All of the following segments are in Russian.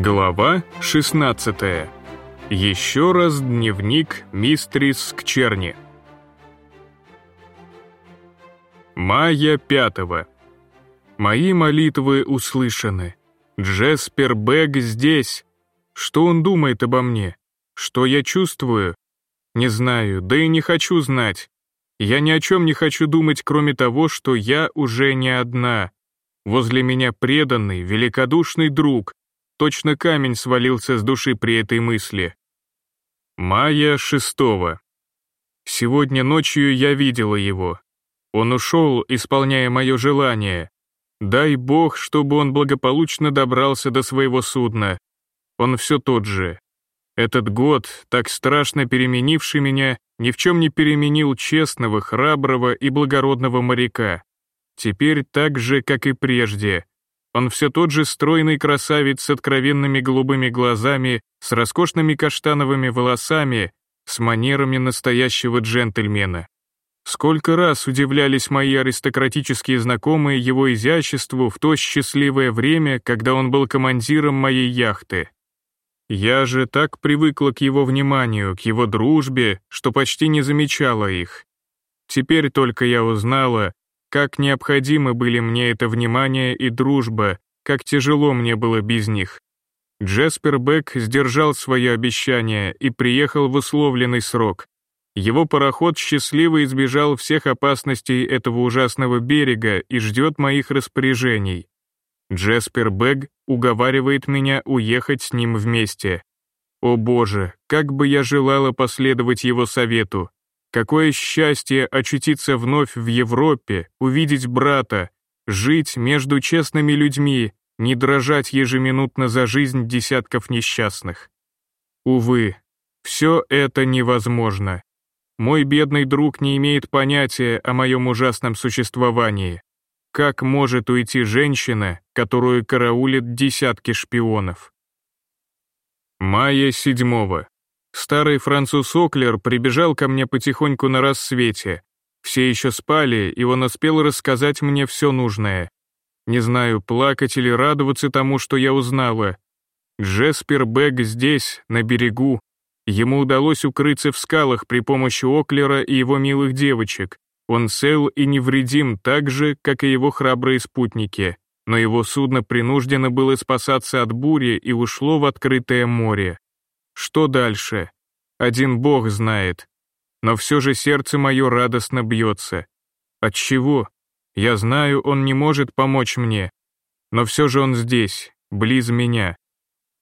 Глава 16. Еще раз дневник мистрис к черни. Мая 5. Мои молитвы услышаны. Джеспер Бэг здесь. Что он думает обо мне? Что я чувствую? Не знаю, да и не хочу знать. Я ни о чем не хочу думать, кроме того, что я уже не одна. Возле меня преданный, великодушный друг, Точно камень свалился с души при этой мысли. Мая шестого. Сегодня ночью я видела его. Он ушел, исполняя мое желание. Дай бог, чтобы он благополучно добрался до своего судна. Он все тот же. Этот год, так страшно переменивший меня, ни в чем не переменил честного, храброго и благородного моряка. Теперь так же, как и прежде, он все тот же стройный красавец с откровенными голубыми глазами, с роскошными каштановыми волосами, с манерами настоящего джентльмена. Сколько раз удивлялись мои аристократические знакомые его изяществу в то счастливое время, когда он был командиром моей яхты. Я же так привыкла к его вниманию, к его дружбе, что почти не замечала их. Теперь только я узнала, как необходимы были мне это внимание и дружба, как тяжело мне было без них. Джеспер Бек сдержал свое обещание и приехал в условленный срок. Его пароход счастливо избежал всех опасностей этого ужасного берега и ждет моих распоряжений. Джеспер Бэг уговаривает меня уехать с ним вместе. О боже, как бы я желала последовать его совету, Какое счастье очутиться вновь в Европе, увидеть брата, жить между честными людьми, не дрожать ежеминутно за жизнь десятков несчастных. Увы, все это невозможно. Мой бедный друг не имеет понятия о моем ужасном существовании. Как может уйти женщина, которую караулит десятки шпионов? Мая седьмого. Старый француз Оклер прибежал ко мне потихоньку на рассвете. Все еще спали, и он успел рассказать мне все нужное. Не знаю, плакать или радоваться тому, что я узнала. Джеспер Бэг здесь, на берегу. Ему удалось укрыться в скалах при помощи Оклера и его милых девочек. Он цел и невредим так же, как и его храбрые спутники. Но его судно принуждено было спасаться от бури и ушло в открытое море. Что дальше? Один Бог знает. Но все же сердце мое радостно бьется. От чего? Я знаю, он не может помочь мне. Но все же он здесь, близ меня.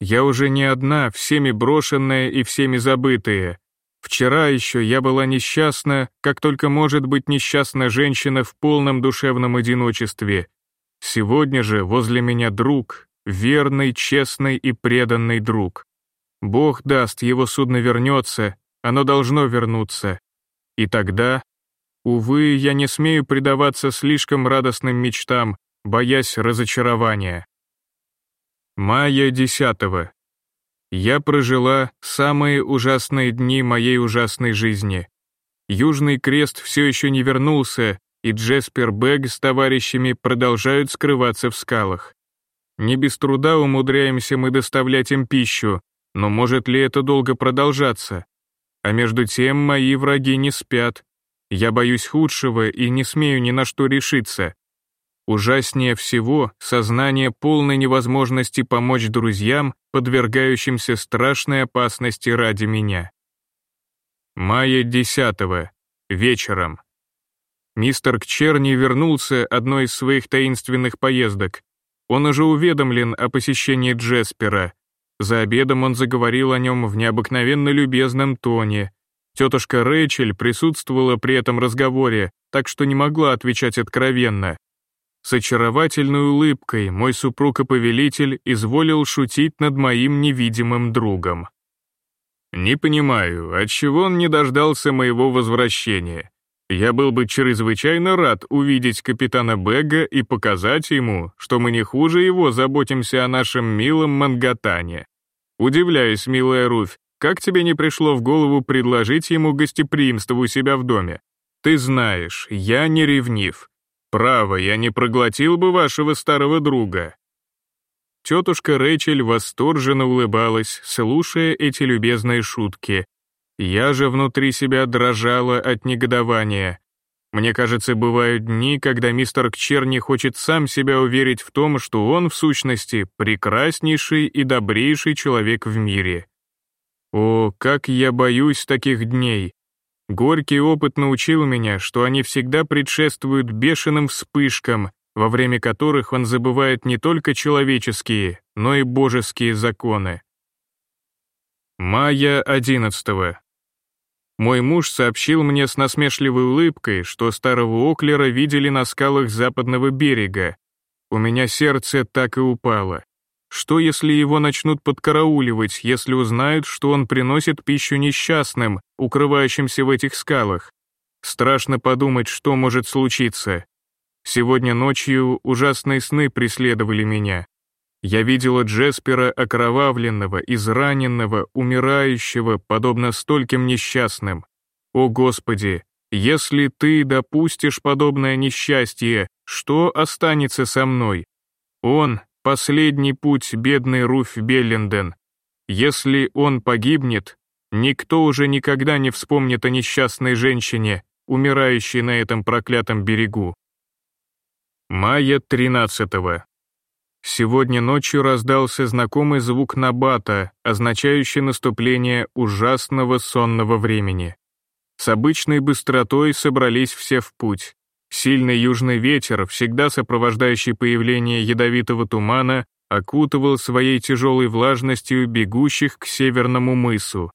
Я уже не одна, всеми брошенная и всеми забытая. Вчера еще я была несчастна, как только может быть несчастна женщина в полном душевном одиночестве. Сегодня же возле меня друг, верный, честный и преданный друг. Бог даст, его судно вернется, оно должно вернуться. И тогда, увы, я не смею предаваться слишком радостным мечтам, боясь разочарования. Мая 10. Я прожила самые ужасные дни моей ужасной жизни. Южный крест все еще не вернулся, и Джеспер Бэг с товарищами продолжают скрываться в скалах. Не без труда умудряемся мы доставлять им пищу, но может ли это долго продолжаться? А между тем мои враги не спят. Я боюсь худшего и не смею ни на что решиться. Ужаснее всего сознание полной невозможности помочь друзьям, подвергающимся страшной опасности ради меня. Мая 10 вечером. Мистер Кчерни вернулся одной из своих таинственных поездок. Он уже уведомлен о посещении Джеспера, за обедом он заговорил о нем в необыкновенно любезном тоне. Тетушка Рэйчель присутствовала при этом разговоре, так что не могла отвечать откровенно. С очаровательной улыбкой мой супруг и повелитель изволил шутить над моим невидимым другом. «Не понимаю, отчего он не дождался моего возвращения. Я был бы чрезвычайно рад увидеть капитана Бега и показать ему, что мы не хуже его заботимся о нашем милом Мангатане. Удивляюсь, милая Руфь, как тебе не пришло в голову предложить ему гостеприимство у себя в доме? Ты знаешь, я не ревнив. Право, я не проглотил бы вашего старого друга. тетушка Рэйчель восторженно улыбалась, слушая эти любезные шутки. Я же внутри себя дрожала от негодования. Мне кажется, бывают дни, когда мистер Кчерни хочет сам себя уверить в том, что он, в сущности, прекраснейший и добрейший человек в мире. О, как я боюсь таких дней! Горький опыт научил меня, что они всегда предшествуют бешеным вспышкам, во время которых он забывает не только человеческие, но и божеские законы. Мая 11. Мой муж сообщил мне с насмешливой улыбкой, что старого Оклера видели на скалах западного берега. У меня сердце так и упало. Что, если его начнут подкарауливать, если узнают, что он приносит пищу несчастным, укрывающимся в этих скалах? Страшно подумать, что может случиться. Сегодня ночью ужасные сны преследовали меня. Я видела Джеспера окровавленного, израненного, умирающего, подобно стольким несчастным. О Господи, если ты допустишь подобное несчастье, что останется со мной? Он, Последний путь бедный Руф Белленден. Если он погибнет, никто уже никогда не вспомнит о несчастной женщине, умирающей на этом проклятом берегу. Мая 13 -го. Сегодня ночью раздался знакомый звук набата, означающий наступление ужасного сонного времени. С обычной быстротой собрались все в путь. Сильный южный ветер, всегда сопровождающий появление ядовитого тумана, окутывал своей тяжелой влажностью бегущих к северному мысу.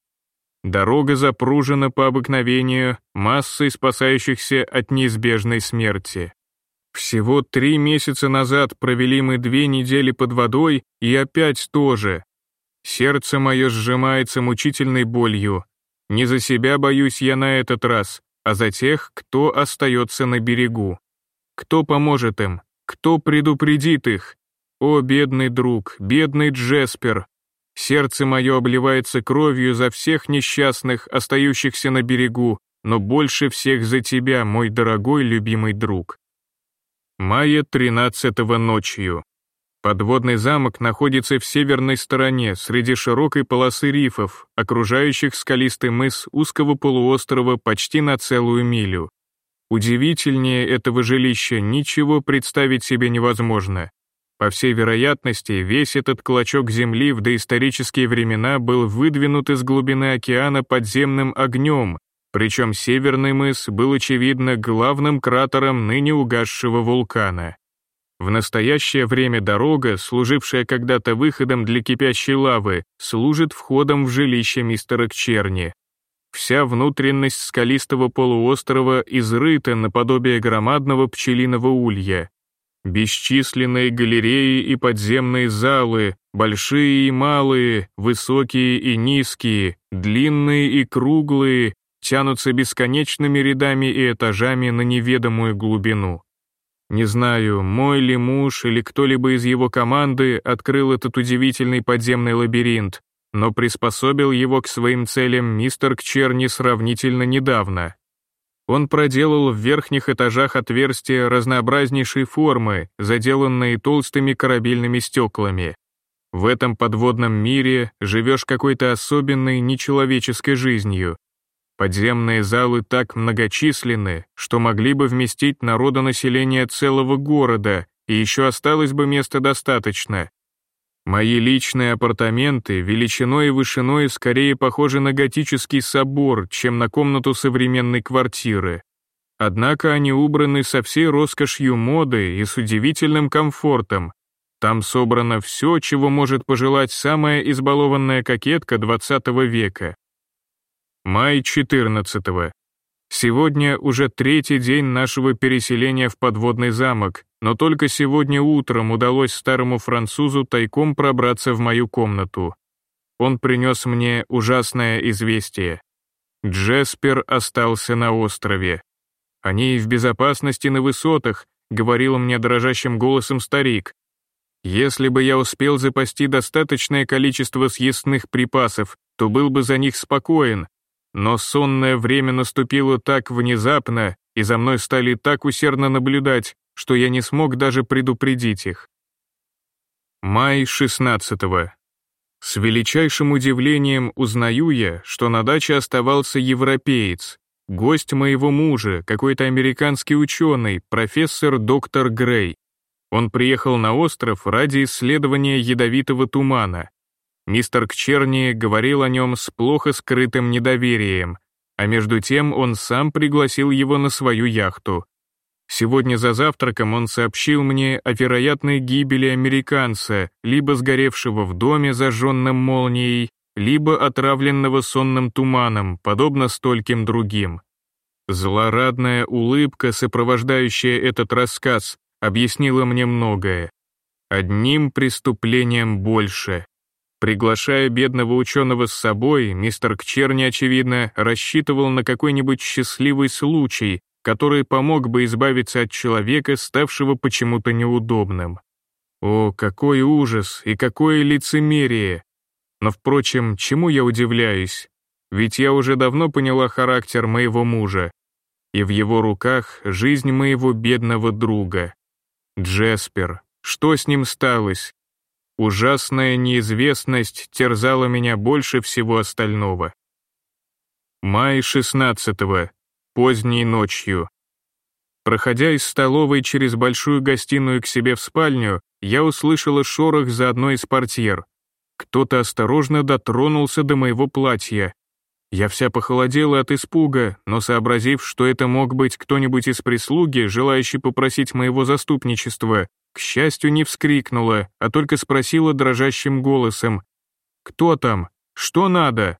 Дорога запружена по обыкновению массой спасающихся от неизбежной смерти. Всего три месяца назад провели мы две недели под водой, и опять тоже. Сердце мое сжимается мучительной болью. Не за себя боюсь я на этот раз, а за тех, кто остается на берегу. Кто поможет им? Кто предупредит их? О, бедный друг, бедный Джеспер! Сердце мое обливается кровью за всех несчастных, остающихся на берегу, но больше всех за тебя, мой дорогой любимый друг. Мая 13 ночью. Подводный замок находится в северной стороне, среди широкой полосы рифов, окружающих скалистый мыс узкого полуострова почти на целую милю. Удивительнее этого жилища ничего представить себе невозможно. По всей вероятности, весь этот клочок земли в доисторические времена был выдвинут из глубины океана подземным огнем, причем северный мыс был, очевидно, главным кратером ныне угасшего вулкана. В настоящее время дорога, служившая когда-то выходом для кипящей лавы, служит входом в жилище мистера Кчерни. Вся внутренность скалистого полуострова изрыта наподобие громадного пчелиного улья. Бесчисленные галереи и подземные залы, большие и малые, высокие и низкие, длинные и круглые, тянутся бесконечными рядами и этажами на неведомую глубину. Не знаю, мой ли муж или кто-либо из его команды открыл этот удивительный подземный лабиринт, но приспособил его к своим целям мистер Кчерни сравнительно недавно. Он проделал в верхних этажах отверстия разнообразнейшей формы, заделанные толстыми корабельными стеклами. В этом подводном мире живешь какой-то особенной нечеловеческой жизнью, Подземные залы так многочисленны, что могли бы вместить народонаселение целого города, и еще осталось бы места достаточно. Мои личные апартаменты величиной и вышиной скорее похожи на готический собор, чем на комнату современной квартиры. Однако они убраны со всей роскошью моды и с удивительным комфортом. Там собрано все, чего может пожелать самая избалованная кокетка XX века. Май 14 -го. Сегодня уже третий день нашего переселения в подводный замок, но только сегодня утром удалось старому французу тайком пробраться в мою комнату. Он принес мне ужасное известие. Джеспер остался на острове. Они в безопасности на высотах, говорил мне дрожащим голосом старик. Если бы я успел запасти достаточное количество съестных припасов, то был бы за них спокоен, но сонное время наступило так внезапно, и за мной стали так усердно наблюдать, что я не смог даже предупредить их. Май 16 -го. С величайшим удивлением узнаю я, что на даче оставался европеец, гость моего мужа, какой-то американский ученый, профессор доктор Грей. Он приехал на остров ради исследования ядовитого тумана. Мистер Кчерни говорил о нем с плохо скрытым недоверием, а между тем он сам пригласил его на свою яхту. Сегодня за завтраком он сообщил мне о вероятной гибели американца, либо сгоревшего в доме, зажженным молнией, либо отравленного сонным туманом, подобно стольким другим. Злорадная улыбка, сопровождающая этот рассказ, объяснила мне многое. Одним преступлением больше. Приглашая бедного ученого с собой, мистер Кчерни, очевидно, рассчитывал на какой-нибудь счастливый случай, который помог бы избавиться от человека, ставшего почему-то неудобным. О, какой ужас и какое лицемерие! Но, впрочем, чему я удивляюсь? Ведь я уже давно поняла характер моего мужа, и в его руках жизнь моего бедного друга. Джеспер, что с ним сталось? Ужасная неизвестность терзала меня больше всего остального. Май 16 -го поздней ночью. Проходя из столовой через большую гостиную к себе в спальню, я услышала шорох за одной из портьер. Кто-то осторожно дотронулся до моего платья. Я вся похолодела от испуга, но сообразив, что это мог быть кто-нибудь из прислуги, желающий попросить моего заступничества, к счастью, не вскрикнула, а только спросила дрожащим голосом, «Кто там? Что надо?»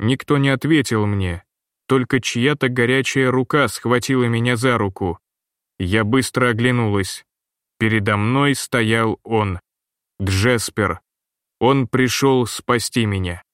Никто не ответил мне, только чья-то горячая рука схватила меня за руку. Я быстро оглянулась. Передо мной стоял он. Джеспер. Он пришел спасти меня.